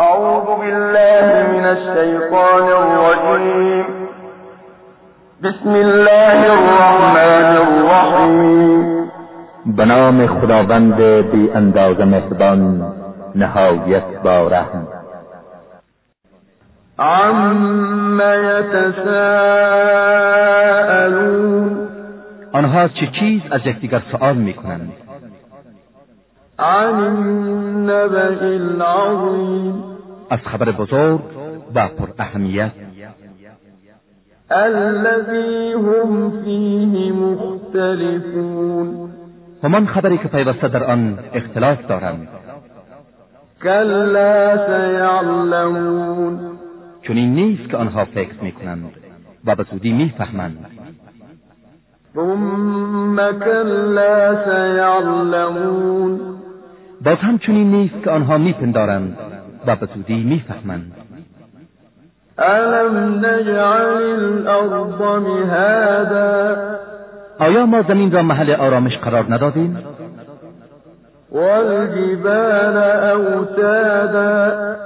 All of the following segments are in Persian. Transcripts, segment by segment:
أعوذ بالله من الشيطان الرجيم. بسم الله الرحمن الرحیم به نام خداوند بی اندازه مهربان نهایت با رحم. عم یتساءلون آنها چه چیز از یکدیگر سؤال می‌کنند؟ عن النبأ العظیم از خبر بزرگ و پر اهمیت. هم فيه مختلفون. همان خبری که پیوسته در آن اختلاف دارند. کلا سیعلمون. چون این نیست که آنها فکر می‌کنند و به زودی می‌فهمند. ثم کلا سیعلمون. باز هم چنین نیست که آنها میپندارند. و به زودی می‌فهمند الم نجعل الارض مهادا؟ آیا ما زمین را محل آرامش قرار ندادیم؟ والجبال اوتادا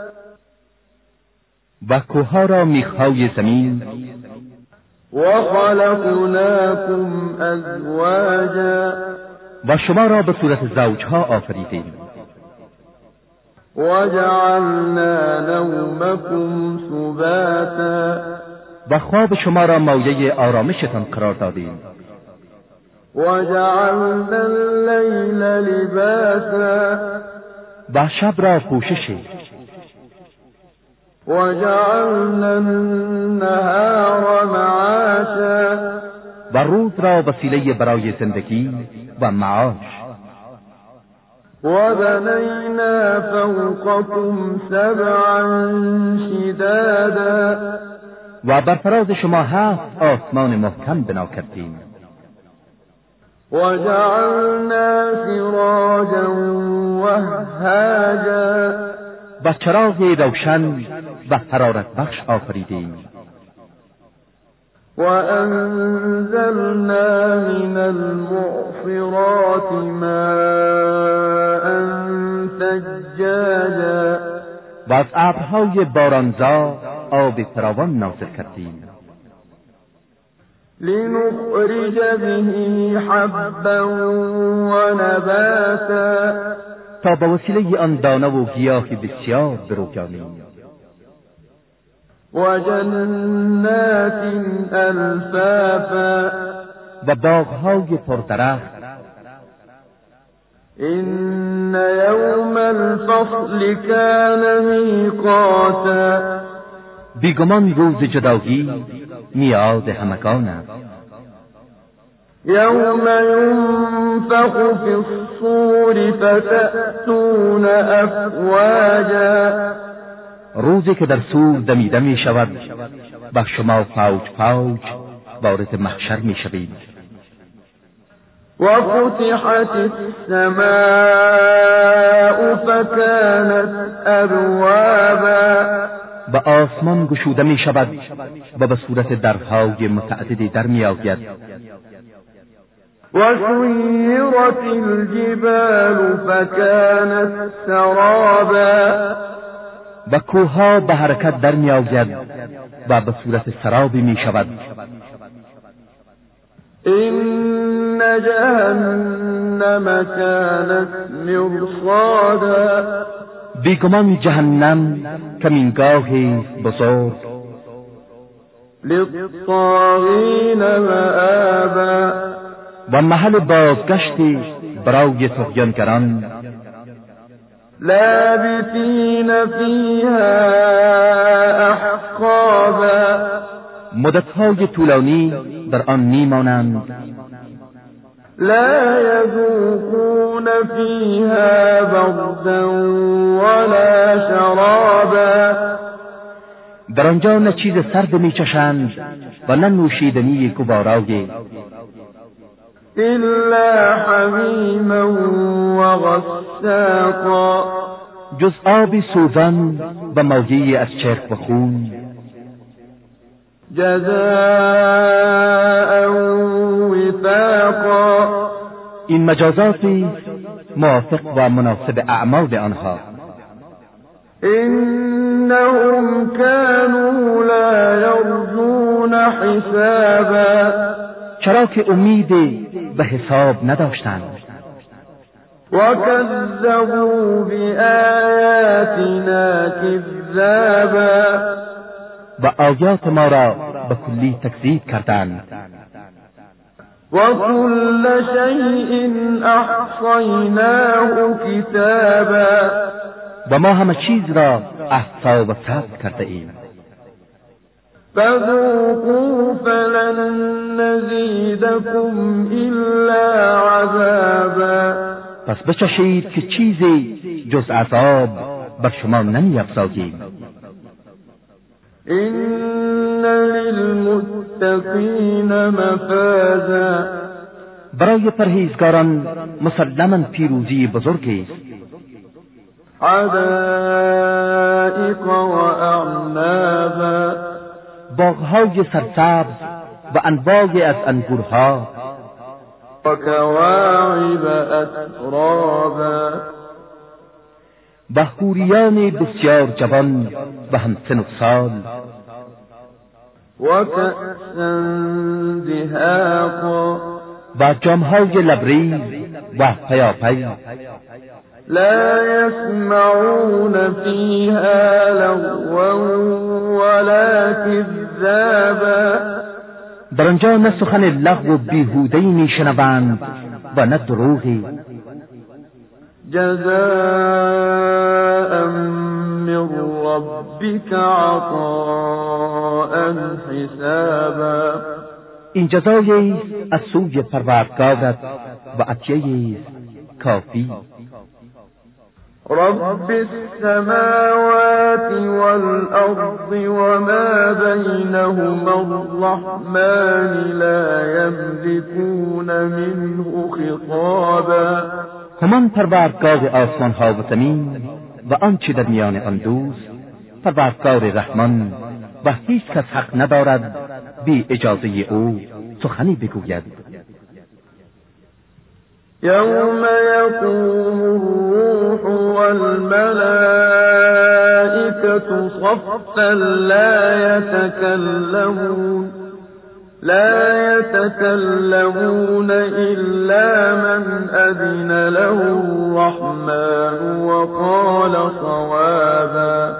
و کوها را میخهای زمین. وخلقناكم ازواجا و شما را به صورت زوجها آفریدیم. وجعلنا نومكم سباتا. و خواب شما را مایه آرامشتان قرار دادیم. وجعلنا الليل لباسا. و شب را پوششی وجعلنا النهار معاشا. و روز را وسیله برای زندگی و معاش. وبنينا فوقكم سبعا شدادا. و بر فراز شما هفت آسمان محکم بنا کردیم وجعلنا سراجا وهاجا. و چراغ روشن و حرارت بخش آفریدیم. وأنزلنا من المعصرات ماء ثجاجا و از ابرهای بارانزا آب فراوان نازل کردیم. لنخرج به حبا ونباتا. تا با وسیله آن دانه و گیاهی بسیار برویانیم وجنات ألفافا. و باغهای پردرخت إن يوم الفصل كان ميقاتا. بیگمان روز جداگی میاد همگان است. يوم ينفخ في الصور فتأتون أفواجا. روزی که در سور دمیده می شود و شما فوج فوج وارد محشر می شوید وفتحت السماء فكانت أبوابا. و آسمان گشوده می شود و به صورت درهای متعددی در می آید. وسيرت الجبال فكانت سرابا. و کوها به حرکت در می آید و به صورت سرابی می شود إن جهنم كانت مرصادا. بیگمان جهنم کمینگاهی بزرگ. للطاغين مآبا و محل بازگشتی برای تغیانگران لابثين فيها أحقابا. مدتهای طولانی در آن میمانند. لا يذوقون فيها بردا ولا شرابا. در آنجا نه چیز سرد میچشند و نه نوشیدنی گوارای. إلا حميما وغساقا. جز آبی سوزان و موجی از چرک و خون. جزاء وفاقا. این مجازاتی موافق و مناسب اعمال آنها. إنهم كانوا لا يرجون حسابا. چرا که امید به حساب نداشتند. وكذبوا بآياتنا كذابا. و آیات ما را به کلی تکذیب کردند وكل شيء أحصيناه كتابا. و ما همه چیز را احسا و ثبت کرده ایم فذوقوا فلن نزيدكم إلا عذابا. پس بچشید که چیزی جز عذاب بر شما نمی افزاییم إن للمتقين مفازا. برای پرهیزگاران مسلما پیروزی بزرگی است. حدائق وأعنابا باغهای سرسبز و انواعی از انگورها وكواعب أترابا. و حوریان بسیار جوان و همسن و سال وكأسا دهاقا. و جامهای لبریز و پیاپی. لا يسمعون فيها لغوا ولا كذابا. در آنجا نه سخن لغو و بیهودهای میشنوند و نه دروغی. جزاء من ربك عطاء حسابا. این جزایی از سوی پروردگارت و عطیه کافی. رب السماوات والأرض وما بينهما الرحمن لا يملكون منه خطابا. همان پروردگار آسمان ها و زمین و آنچه در میان آن دوست پروردگار رحمان و هیچ کس حق ندارد بی اجازه او سخنی بگوید. يوم يقوم الروح والملائكة صفا لا يتكلمون لا يتكلمون إلا من أذن له الرحمن وقال صوابا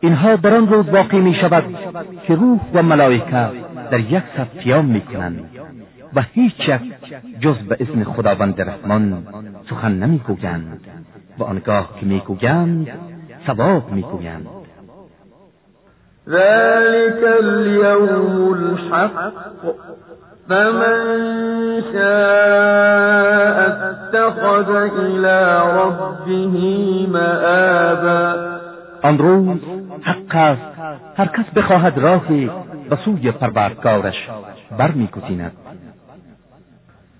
اینها در آن روز واقع می شود که روح و ملائکه در یک صف قیام می کنند و هیچ یک جز به اسم خداوند رحمان سخن نمی گویند و آنگاه که می گویند ثواب می گویند ذلك اليوم الحق. فمن شاء اتخذ إلى ربه مآبا. آن روز حق است هر کس بخواهد راهی به سوی پروردگارش برمیگزیند.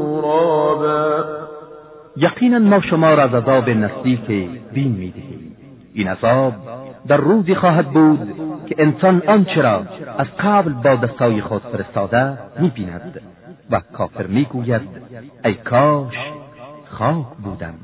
ترابا یقینا ما شما را از عذاب نزدیک بین می‌دهیم. این عذاب در روزی خواهد بود که انسان آنچه را از قبل با دستای خود فرستاده می‌بیند و کافر می‌گوید ای کاش خاک بودم.